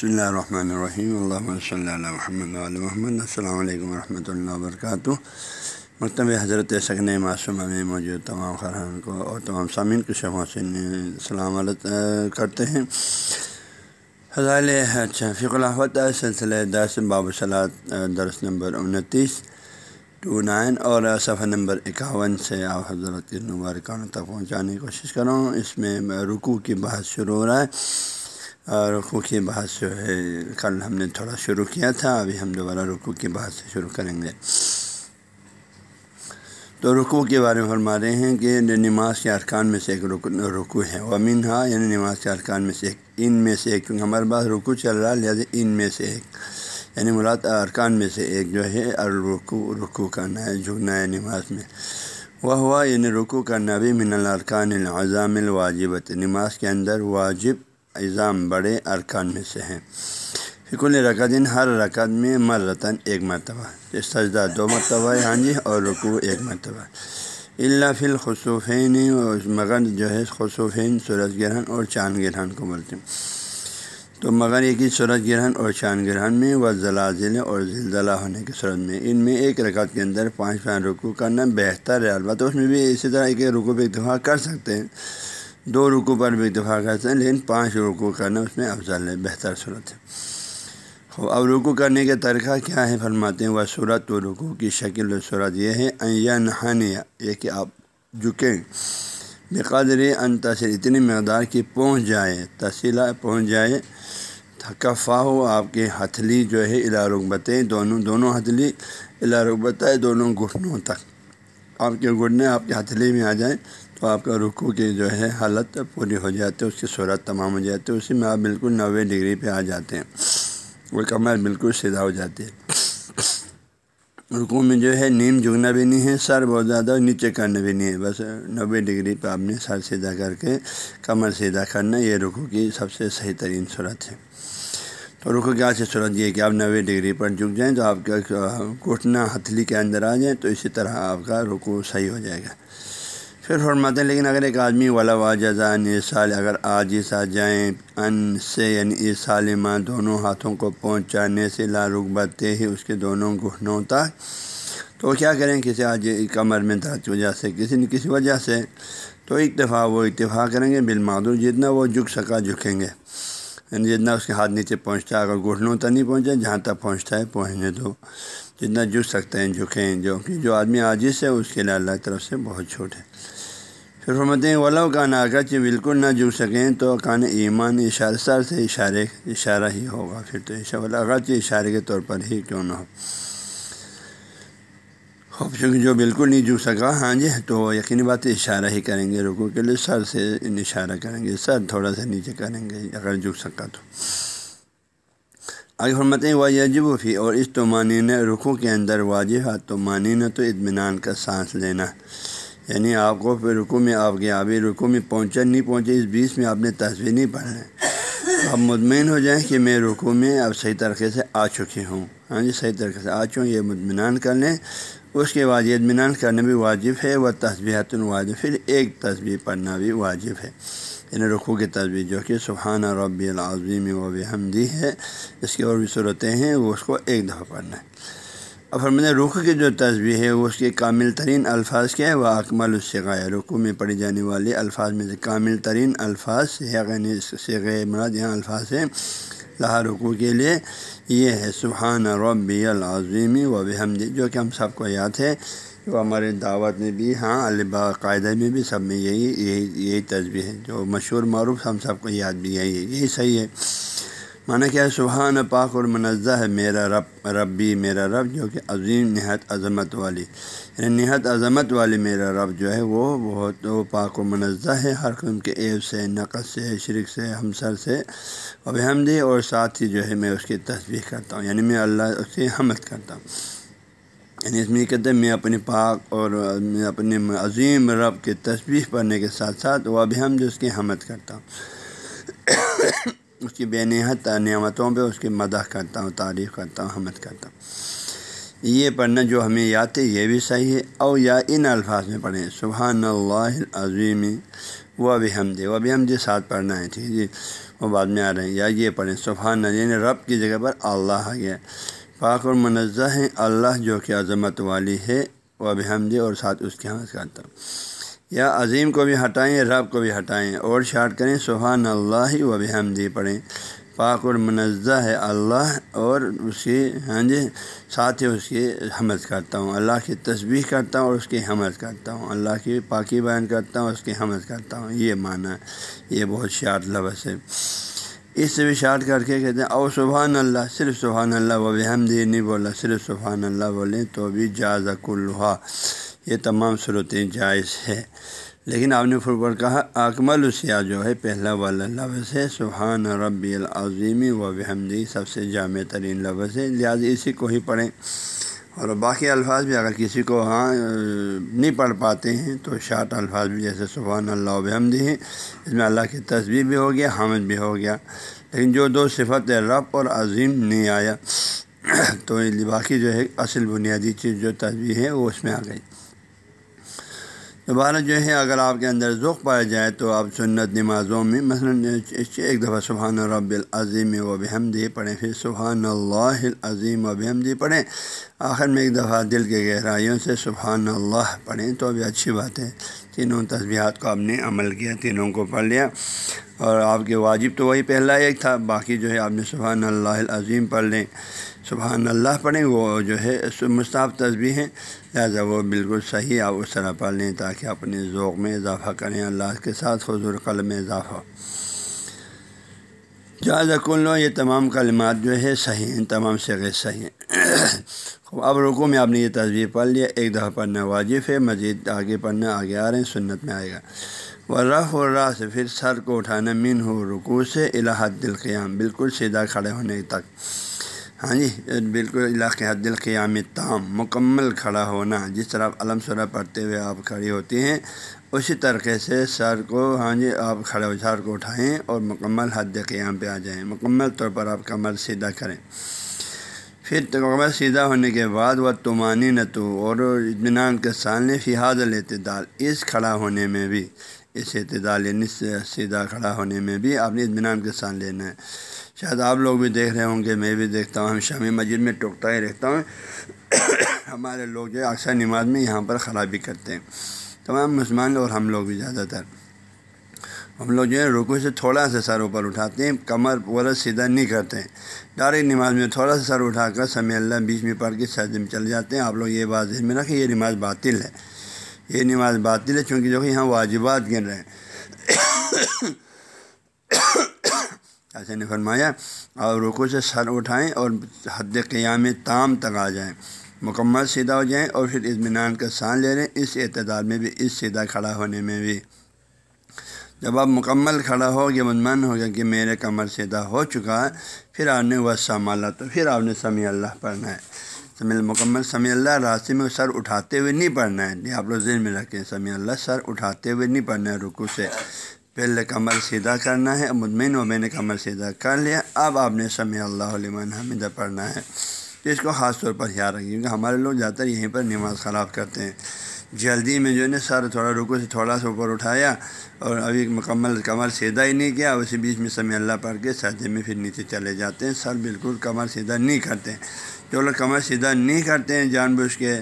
بسم اللہ الرحمن الرحیم اللہ صلی اللہ محمد علیہ محمد السلام علیکم ورحمۃ اللہ وبرکاتہ مکتب حضرت سکن معصومہ میں موجود تمام خران کو اور تمام سامعین کو شمع سے سلام کرتے ہیں۔ حضال اچھا فی الحفت سلسلہ دس، باب صلاحت درس نمبر انتیس ٹو نائن، اور صفحہ نمبر اکاون سے آپ حضرت کے مبارکانوں تک پہنچانے کی کوشش کروں اس میں رکوع کی بحث شروع ہو رہا ہے۔ رقو کی بحث جو ہے، کل ہم نے تھوڑا شروع کیا تھا، ابھی ہم دوبارہ رقو کی بحث سے شروع کریں گے۔ تو رکوع کے بارے میں فرما رہے ہیں کہ نماز کے ارکان میں سے ایک رکو ہے۔ امین ہاں یعنی نماز کے ارکان میں سے ایک، ان میں سے ایک، کیونکہ ہمارے پاس رکو چل رہا ہے، لہٰذا ان میں سے ایک۔ یعنی مراد ارکان میں سے ایک جو ہے الرکو رکو کرنا ہے جھکنا ہے نماز میں۔ وہ ہوا یعنی رکو کرنا بھی من الارکان العظام الواجبت نماز کے اندر واجب اظام بڑے ارکان میں سے ہیں۔ فکل رکعت ہر رکعت میں مرتن ایک مرتبہ۔ سجدہ دو مرتبہ ہاں جی اور رکوع ایک مرتبہ۔ اللہ فل خصوفین مگر جو ہے خصوفین سورج گرہن اور چاند گرہن کو بولتے ہیں۔ تو مگر ایک ہی سورج گرہن اور چاند گرہن میں وہ زلازل اور زلزلہ ہونے کی صورت میں۔ ان میں ایک رکعت کے اندر پانچ پانچ رکوع کرنا بہتر ہے۔ البتہ اس میں بھی اسی طرح ایک رکوع پہ اتفاق کر سکتے ہیں۔ دو رکو پر بھی اتفاق کرتے ہیں، لیکن پانچ رکو کرنا اس میں افضل ہے، بہتر صورت ہے۔ اب رکو کرنے کا طریقہ کیا ہے فرماتے ہیں وہ صورت و رکو کی شکل و صورت یہ ہے یا نہانیہ یہ کہ آپ جھکیں۔ بے قدر انتصر اتنی مقدار کی پہنچ جائے تحصیلہ پہنچ جائے تھکفا ہو آپ کے ہتھلی جو ہے الا رغبتیں دونوں دونوں ہتھلی الا رغبتیں دونوں گھٹنوں تک۔ آپ کے گھٹنے آپ کے ہتھلی میں آ جائیں تو آپ کا رکو کی جو ہے حالت پوری ہو جاتی ہے، اس کی صورت تمام ہو جاتی ہے، اسی میں آپ بالکل نوے ڈگری پہ آ جاتے ہیں۔ وہ کمر بالکل سیدھا ہو جاتی ہے۔ رکو میں جو ہے نیم جھگنا بھی نہیں ہے، سر بہت زیادہ نیچے کرنا بھی نہیں ہے۔ بس نوے ڈگری پہ آپ نے سر سیدھا کر کے کمر سیدھا کرنا یہ رکو کی سب سے صحیح ترین صورت ہے۔ تو رکو کی آج صورت یہ کہ آپ نوے ڈگری پر جھک جائیں تو آپ کا گھٹنا ہتھلی کے اندر آ جائیں تو اسی طرح آپ کا رکو صحیح ہو جائے گا۔ پھر فرماتے ہیں لیکن اگر ایک آدمی والا واجزہ سال اگر آج آ جائیں ان سے یعنی اس سالمہ دونوں ہاتھوں کو پہنچانے سے لا رکبتے ہی اس کے دونوں گھٹنوں تک تو کیا کریں؟ کسی آج کمر میں درد کی وجہ سے، کسی نہ کسی وجہ سے تو اتفاق وہ اتفاق کریں گے بالمعدور جتنا وہ جھک سکا جھکیں گے۔ یعنی جتنا اس کے ہاتھ نیچے پہنچتا ہے، اگر گھٹنوں تک نہیں پہنچے، جہاں تک پہنچتا ہے پہنچنے دو۔ جتنا جھک سکتے ہیں، جھکیں، جو کہ جو آدمی عاجز ہے، اس کے لیے اللہ کی طرف سے بہت چھوٹ ہے پھر ہیں، ولو کا اگرچہ بالکل نہ جھک سکیں، تو کان ایمان اشارہ سر سے اشارے، اشارہ ہی ہوگا۔ پھر تو اشارہ اگرچہ اشارے کے طور پر ہی کیوں نہ ہو۔ خوب، چونکہ جو بالکل نہیں جھک سکا ہاں جی تو یقینی بات اشارہ ہی کریں گے رکو کے لیے، سر سے اشارہ کریں گے، سر تھوڑا سا نیچے کریں گے، اگر جھک سکا تو۔ آگے فرماتے ہیں وہ یجب فی اور اس تو معنی رخو کے اندر واجب ہے، تو معنی تو اطمینان کا سانس لینا۔ یعنی آپ کو پھر رکو میں آپ کے ابھی رکو میں پہنچا نہیں پہنچے، اس بیچ میں آپ نے تصویر نہیں پڑھنا ہے آپ مطمئن ہو جائیں کہ میں رکو میں اب صحیح طریقے سے آ چکی ہوں۔ ہاں جی صحیح طریقے سے آ چکوں یہ مطمئنان کر لیں۔ اس کے بعد یہ اطمینان کرنا بھی واجب ہے، وہ تصویرات الواجب پھر ایک تصویر پڑھنا بھی واجب ہے۔ یعنی رخو کی تصویر جو کہ سبحانہ ربی العظیم و بحمدی ہے، اس کی اور بھی صورتیں ہیں، وہ اس کو ایک دفعہ پڑھنا ہے۔ اب میں نے رخ کی جو تصویر ہے، وہ اس کے کامل ترین الفاظ کیا ہے؟ وہ اکمل السغائے رخو میں پڑھی جانے والی الفاظ میں سے کامل ترین الفاظ یعنی سیغ مراد یہاں الفاظ ہیں۔ لہا رخو کے لیے یہ ہے، سبحان ربی العظیمی و بحمدی، جو کہ ہم سب کو یاد ہے۔ وہ ہمارے دعوت میں بھی ہاں البا قاعدہ میں بھی سب میں یہی یہی یہی تصویر ہے۔ جو مشہور معروف ہم سب کو یاد بھی ہے یہی صحیح ہے۔ مانا کیا ہے سبحان پاک اور منزہ ہے میرا رب، ربی میرا رب، جو کہ عظیم، نہایت عظمت والی یعنی نہایت عظمت والی میرا رب جو ہے وہ بہت، وہ پاک و منزہ ہے، ہر قسم کے عیب سے، نقص سے، شرک سے، ہمسر سے اب حمدی اور ساتھ ہی جو ہے میں اس کی تصویر کرتا ہوں یعنی میں اللہ اس کی حمد کرتا ہوں۔ یعنی اس میں کہتے ہیں میں اپنے پاک اور میں اپنے عظیم رب کی تصویر پڑھنے کے ساتھ ساتھ، وہ ابھی ہم جو اس کی حمد کرتا ہوں۔ اس کی بے نہت نعمتوں پہ اس کی مدح کرتا ہوں، تعریف کرتا ہوں، حمد کرتا ہوں۔ یہ پڑھنا جو ہمیں یاد ہے، یہ بھی صحیح ہے۔ اور یا ان الفاظ میں پڑھیں۔ سبحان اللہ عظیم و بھی حمد و بھی حمد ساتھ پڑھنا ہے، ٹھیک جی۔ وہ بعد میں آ رہے ہیں۔ یا یہ پڑھیں۔ سبحان یعنی رب کی جگہ پر اللہ آ گیا۔ پاک اور منزہ ہیں۔ اللہ جو کہ عظمت والی ہے، وہ بھی حمد اور ساتھ اس کی حمد کرتا ہوں۔ یا عظیم کو بھی ہٹائیں رب کو بھی ہٹائیں۔ اور شارٹ کریں سبحان اللہ و بھی حمدی پڑھیں۔ پاک اور منزہ ہے اللہ اور اس کی ہاں جی ساتھ ہی اس کی حمد کرتا ہوں۔ اللہ کی تصویر کرتا ہوں اور اس کی حمد کرتا ہوں۔ اللہ کی پاکی بیان کرتا ہوں اس کی حمد کرتا ہوں۔ یہ معنی ہے یہ بہت شارٹ لفظ ہے۔ اس سے بھی شارٹ کر کے کہتے ہیں، او سبحان اللہ صرف سبحان اللہ و بحمدی نہیں بولا صرف سبحان اللہ بولیں تو بھی جاز کلحا یہ تمام صورتیں جائز ہے لیکن آپ نے فرور کہا، اکمل السیاح جو ہے، پہلا والا لفظ ہے، سبحان ربی العظیمی و بحمدی، سب سے جامع ترین لفظ ہے۔ لہٰذا اسی کو ہی پڑھیں۔ اور باقی الفاظ بھی اگر کسی کو ہاں نہیں پڑھ پاتے ہیں، تو شارٹ الفاظ بھی جیسے سبحان اللہ و بحمدی ہیں۔ اس میں اللہ کی تصویر بھی ہو گیا حامد بھی ہو گیا۔ لیکن جو دو صفت رب اور عظیم، نہیں آیا۔ تو باقی جو ہے، اصل بنیادی چیز جو تصویر ہے، وہ اس میں آ گئی۔ دوبارہ جو ہے، اگر آپ کے اندر ذوق پایا جائے تو آپ سنت نمازوں میں مثلاً ایک دفعہ سبحان رب العظیم و بحمدی پڑھیں، پھر سبحان اللہ العظیم و بحمدی پڑھیں، آخر میں ایک دفعہ دل کے گہرائیوں سے سبحان اللہ پڑھیں تو ابھی اچھی بات ہے۔ تینوں تصبیحات کو آپ نے عمل کیا، تینوں کو پڑھ لیا۔ اور آپ کے واجب تو وہی پہلا ایک تھا، باقی جو ہے آپ نے سبحان اللہ العظیم پڑھ لیں۔ سبحان اللہ پڑھیں، وہ جو ہے مصطف تصویر ہیں۔ لہٰذا وہ بالکل صحیح آپ اس طرح پڑھ لیں تاکہ اپنے ذوق میں اضافہ کریں، اللہ کے ساتھ حضور قلم میں اضافہ۔ جہاز کل یہ تمام کلمات جو ہے صحیح ہیں، تمام شغیر صحیح ہیں۔ اب رکو میں آپ نے یہ تصویر پڑھ لیا، ایک دفعہ پڑھنا واجب ہے، مزید آگے پڑھنا، آگے آ رہے ہیں، سنت میں آئے گا۔ وہ رف و راہ سے پھر سر کو اٹھانا مین ہو رکو سے الحد دل قیام بالکل سیدھا کھڑے ہونے تک۔ ہاں جی بالکل علاقے حد القیام تام مکمل کھڑا ہونا، جس طرح آپ علم سرا پڑھتے ہوئے آپ کھڑی ہوتی ہیں، اسی طریقے سے سر کو ہاں جی آپ کھڑے ہو، سر کو اٹھائیں اور مکمل حد قیام پہ آ جائیں۔ مکمل طور پر آپ کمر سیدھا کریں۔ پھر کمر سیدھا ہونے کے بعد وہ تمانی نتو اور اطمینان کے سالنے فیحاد الاعتدال، اس کھڑا ہونے میں بھی، اس اعتدال یعنی سیدھا کھڑا ہونے میں بھی آپ نے اطمینان کے سان لینا ہے۔ شاید آپ لوگ بھی دیکھ رہے ہوں گے، میں بھی دیکھتا ہوں، ہم شامی مسجد میں ٹوکتا ہی رہتا ہوں۔ ہمارے لوگ جو ہے اکثر نماز میں یہاں پر خرابی کرتے ہیں۔ تمام مسلمان اور ہم لوگ بھی زیادہ تر۔ ہم لوگ جو ہے رکو سے تھوڑا سا سر اوپر اٹھاتے ہیں، کمر پورا سیدھا نہیں کرتے ہیں۔ ڈائریکٹ نماز میں تھوڑا سا سر اٹھا کر سمی اللہ بیچ میں پڑھ کے سجدے میں چل جاتے ہیں۔ آپ لوگ یہ بات ذہن میں رکھیں، یہ نماز باطل ہے۔ یہ نماز باطل ہے چونکہ جو کہ یہاں واجبات گر رہے ہیں۔ ایسے نے فرمایا، اور رکو سے سر اٹھائیں اور حد قیام تام تک آ جائیں، مکمل سیدھا ہو جائیں اور پھر اطمینان کا سان لے لیں، اس اعتدار میں بھی، اس سیدھا کھڑا ہونے میں بھی۔ جب آپ مکمل کھڑا ہو گیا مطمئن ہو گیا کہ میرے کمر سیدھا ہو چکا ہے، پھر آپ نے وہ سنبھالا تو پھر آپ نے سمیع اللہ پڑھنا ہے۔ سمی مکمل سمیع اللہ، راستے میں سر اٹھاتے ہوئے نہیں پڑھنا ہے۔ یہ آپ لوگ ذہن میں رکھیں، سمیع اللہ، سر اٹھاتے ہوئے نہیں پڑھنا ہے رکو سے۔ پہلے کمر سیدھا کرنا ہے، مطمئن ہو میں نے کمر سیدھا کر لیا۔ اب آپ نے سمیع اللہ علیہ حمیدہ پڑھنا ہے۔ اس کو خاص طور پر خیال رکھیں کیونکہ ہمارے لوگ زیادہ تر یہیں پر نماز خراب کرتے ہیں۔ جلدی میں جو ہے نا سر تھوڑا رکو سے تھوڑا سا اوپر اٹھایا اور ابھی مکمل کمر سیدھا ہی نہیں کیا اسی بیچ میں سمیع اللہ پڑھ کے سجدے میں پھر نیچے چلے جاتے ہیں۔ سر بالکل کمر سیدھا نہیں کرتے۔ جو لوگ کمر سیدھا نہیں کرتے ہیں، جان بوجھ کے۔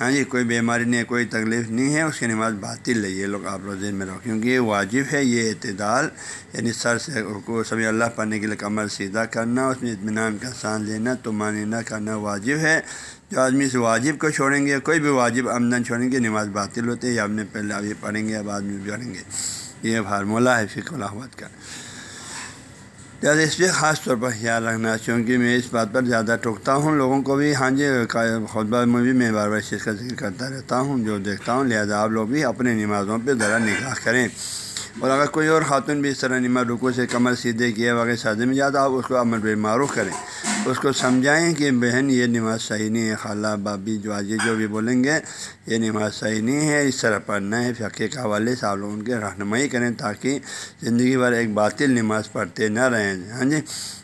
ہاں جی کوئی بیماری نہیں ہے کوئی تکلیف نہیں ہے، اس کی نماز باطل ہے، یہ لوگ آپ لوگ ذہن میں رکھو کیونکہ یہ واجب ہے، یہ اعتدال یعنی سر سے کو سبھی اللہ پڑھنے کے لیے کمر سیدھا کرنا، اس میں اطمینان کا سان لینا تو ماننا کرنا واجب ہے۔ جو آدمی اس واجب کو چھوڑیں گے، کوئی بھی واجب آمدن چھوڑیں گے، نماز باطل ہوتے ہیں یا اپنے پہلے ابھی پڑھیں گے، اب آدمی پڑھیں گے۔ یہ فارمولہ ہے فکر الحمد کا۔ لہٰذا اس پہ خاص طور پر خیال رکھنا، چونکہ میں اس بات پر زیادہ ٹوکتا ہوں۔ لوگوں کو بھی ہاں جی خطبہ میں بھی میں بار بار اس چیز کا ذکر کرتا رہتا ہوں، جو دیکھتا ہوں۔ لہٰذا آپ لوگ بھی اپنے نمازوں پہ ذرا نگاہ کریں۔ اور اگر کوئی اور خاتون بھی اس طرح نماز رکو سے کمر سیدھے کیے وغیرہ سادے میں جاتا، آپ اس کو عمل پہ معروف کریں۔ اس کو سمجھائیں کہ بہن یہ نماز صحیح نہیں ہے، خالہ بابی جو آجی جو بھی بولیں گے، یہ نماز صحیح نہیں ہے، اس طرح پڑھنا ہے فقے کے حوالے سے آپ لوگ ان کے رہنمائی کریں تاکہ زندگی بھر ایک باطل نماز پڑھتے نہ رہیں۔ ہاں جی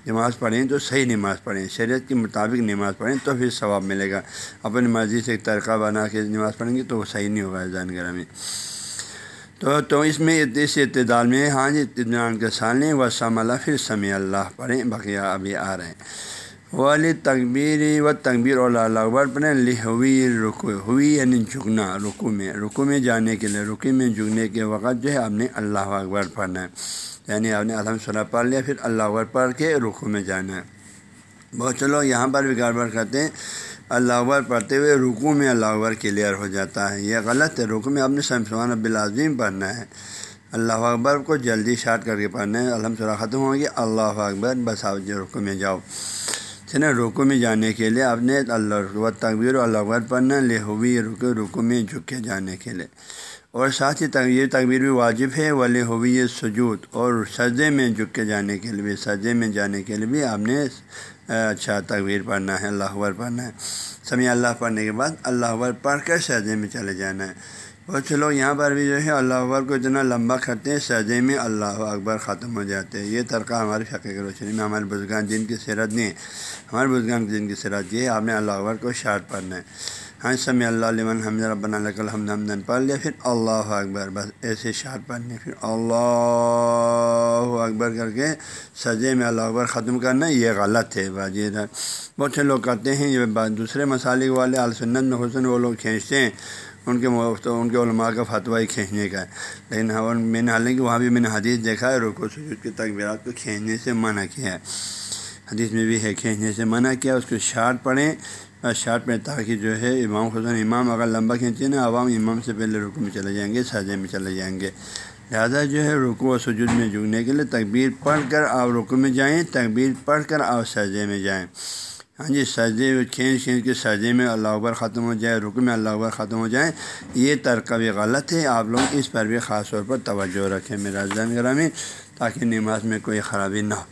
نماز پڑھیں تو صحیح نماز پڑھیں، شریعت کے مطابق نماز پڑھیں تو پھر ثواب ملے گا۔ اپنی مرضی سے ایک طریقہ بنا کے نماز پڑھیں گے تو وہ صحیح نہیں ہوگا جانگر میں۔ تو تو اس میں اس اعتدال میں ہاں جی اطمینان کے سالنے و سم اللہ پھر سمی اللہ، پڑھیں بقیہ ابھی آ رہے ہیں۔ والی تقبیر و تقبیر اور اللہ اکبر پڑھیں۔ لہوی رکو ہوئی یعنی جھکنا رکو میں۔ رکو میں جانے کے لیے رکو میں جھکنے کے وقت جو ہے آپ نے اللہ اکبر پڑھنا ہے۔ یعنی آپ نے الحمد للہ پڑھ لیا، پھر اللہ اکبر پڑھ کے رکو میں جانا ہے۔ بہت چلو یہاں پر بھی گڑبڑ کرتے ہیں۔ اللہ اکبر پڑھتے ہوئے رکو میں اللہ اکبر کلیئر ہو جاتا ہے۔ یہ غلط ہے۔ رکو میں اپنے سمسوان اب العظیم پڑھنا ہے۔ اللہ اکبر کو جلدی شارٹ کر کے پڑھنا ہے۔ الحمد للہ ختم ہوگی اللہ اکبر، بس آپ جو رکو میں جاؤ۔ نا رکو میں جانے کے لیے آپ نے اللہ و تقبیر و اللہ اکبر پڑھنا لے ہوئی رکو رکو میں جھک کے جانے کے لیے اور ساتھ ہی تقبیر تقبیر بھی واجب ہے، ولی ہوئی سجود اور سجدے میں جھک کے جانے کے لیے بھی، سجدے میں جانے کے لیے بھی آپ نے اچھا تقبیر پڑھنا ہے، اللہ اکبر پڑھنا ہے۔ سمیع اللہ پڑھنے کے بعد اللہ اکبر پڑھ کر سجدے میں چلے جانا ہے۔ بہت سے لوگ یہاں پر بھی جو ہے اللہ اکبر کو اتنا لمبا کرتے ہیں، سجدے میں اللہ اکبر ختم ہو جاتے ہیں۔ یہ ترقہ ہمارے فقہ کی روشنی میں ہمارے بزرگان جن کی سیرت نہیں ہے ہمارے بزرگان جن کی سیرت یہ آپ نے اللہ اکبر کو شارٹ پڑھنا ہے۔ ہاں سمی اللہ علیہ حمد ربن الحمد حمدن پڑھ لیا، پھر اللہ اکبر، بس ایسے شارٹ پڑھنے، پھر اللہ اکبر کر کے سجے میں اللہ اکبر ختم کرنا، یہ غلط ہے باجی بہت سے لوگ کرتے ہیں، یہ دوسرے مسالے والے السنت میں حسن، وہ لوگ کھینچتے ہیں۔ ان کے ان کے علماء کا فتویٰ کھینچنے کا ہے۔ لیکن میں نے حالانکہ وہاں بھی میں نے حدیث دیکھا ہے رکو سجود کے تقبیرات کو کھینچنے سے منع کیا ہے۔ حدیث میں بھی ہے، کھینچنے سے منع کیا اس کو شارٹ پڑھیں۔ شارٹ میں تاکہ جو ہے، امام حسن امام اگر لمبا کھینچے نا، عوام امام سے پہلے رکو میں چلے جائیں گے سجے میں چلے جائیں گے۔ لہٰذا جو ہے رکو و سجود میں جھکنے کے لیے تقبیر پڑھ کر آپ رکو میں جائیں تقبیر پڑھ کر آپ سجے میں جائیں۔ ہاں جی سجدے کھینچ کھینچ کے سجدے میں اللہ اکبر ختم ہو جائے رکو میں اللہ اکبر ختم ہو جائے، یہ ترقہ بھی غلط ہے۔ آپ لوگ اس پر بھی خاص طور پر توجہ رکھیں میرا زین گرامی، تاکہ نماز میں کوئی خرابی نہ ہو۔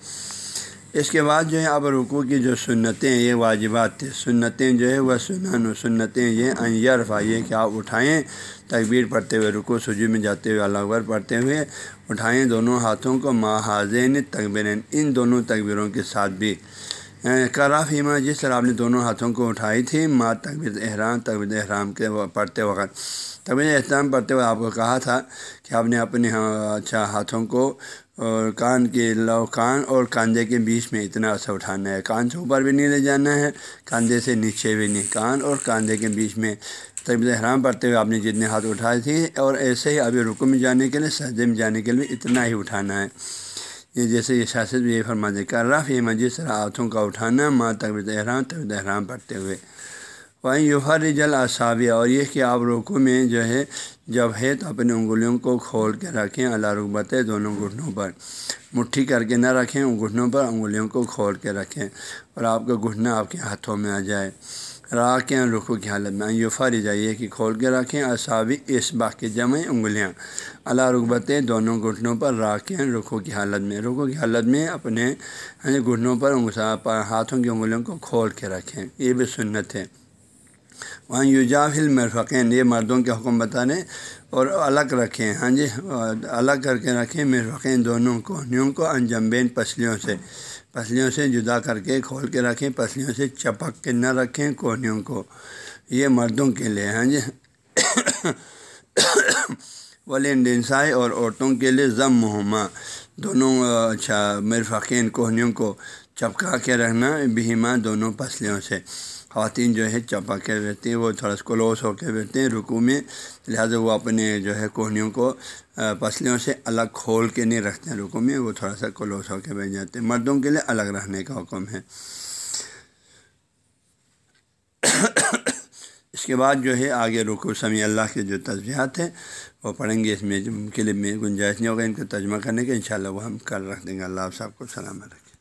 اس کے بعد جو ہے، اب رکو کی جو سنتیں، یہ واجبات تھے۔ سنتیں جو ہے، وہ سنن و سنتیں یہ انرفا یہ کہ آپ اٹھائیں، تکبیر پڑھتے ہوئے رکو سجو میں جاتے ہوئے اللہ اکبر پڑھتے ہوئے اٹھائیں۔ دونوں ہاتھوں کو ماہازین تقبرین ان دونوں تقبیروں کے ساتھ بھی۔ کراف ایما جس طرح آپ نے دونوں ہاتھوں کو اٹھائی تھی، ماں تقبیر احرام تقبیر احرام کے پڑھتے وقت۔ تقبیر احترام پڑھتے ہوئے آپ کو کہا تھا کہ آپ نے اپنے ہاں، اچھا ہاتھوں کو اور کان کے لو، کان اور کاندھے کے بیچ میں اتنا عرصہ اٹھانا ہے۔ کان سے اوپر بھی نہیں لے جانا ہے، کاندھے سے نیچے بھی نہیں۔ کان اور کاندھے کے بیچ میں طبیعت احرام پڑھتے ہوئے آپ نے جتنے ہاتھ اٹھائے تھے اور ایسے ہی ابھی رکو میں جانے کے لیے، سجدے میں جانے کے لیے اتنا ہی اٹھانا ہے۔ یہ جیسے یہ شاست بھی یہ فرما دے کر رف یہ مجھے ہاتھوں کا اٹھانا ماں طبیعت احرام طبیعت احرام پڑھتے ہوئے۔ وہیں یوہر رجل اصابیہ اور یہ کہ آپ روکو میں جو ہے، جب ہے تو اپنے انگلیوں کو کھول کے رکھیں، اللہ رغبت دونوں گھٹنوں پر۔ مٹھی کر کے نہ رکھیں، ان گھٹنوں پر انگلیوں کو کھول کے رکھیں، اور آپ کا گھٹنا آپ کے ہاتھوں میں آ جائے۔ راکیں رخو کی حالت میں۔ یوفا جائیے کہ کھول کے رکھیں اصابی اس باقی جمع انگلیاں۔ اللہ رغبت دونوں گھٹنوں پر راکیں رخو کی حالت میں۔ رخو کی حالت میں اپنے گھٹنوں پر ہاتھوں کی انگلیوں کو کھول کے رکھیں۔ یہ بھی سنت ہے۔ وہاں یوجافل مرفقین یہ مردوں کے حکم بتا رہے اور الگ رکھیں۔ ہاں جی الگ کر کے رکھیں مرفقین دونوں کو، نیوں کو، انجمبین پسلیوں سے۔ پسلیوں سے جدا کر کے کھول کے رکھیں، پسلیوں سے چپک کے نہ رکھیں کونیوں کو۔ یہ مردوں کے لیے ہاں جی۔ ولی اور عورتوں کے لیے ضم مہما دونوں اچھا مرفقین کوہنیوں کو چپکا کے رکھنا بہیما دونوں پسلیوں سے۔ خواتین جو ہے چپا کے رہتی ہیں، وہ تھوڑا سا کلوس ہو کے رہتے ہیں رکو میں، لہٰذا وہ اپنے جو ہے کوہنیوں کو پسلیوں سے الگ کھول کے نہیں رکھتے ہیں رکو میں، وہ تھوڑا سا کلوس ہو کے بیٹھ جاتے ہیں۔ مردوں کے لیے الگ رہنے کا حکم ہے۔ اس کے بعد جو ہے آگے رکو سمیع اللہ کے جو تجزیات ہیں، وہ پڑھیں گے اس میں کے لیے میں گنجائش نہیں ہوگا، ان کو ترجمہ کرنے کے انشاءاللہ وہ ہم کل رکھ دیں گے۔ اللہ آپ صاحب کو سلامت رکھیں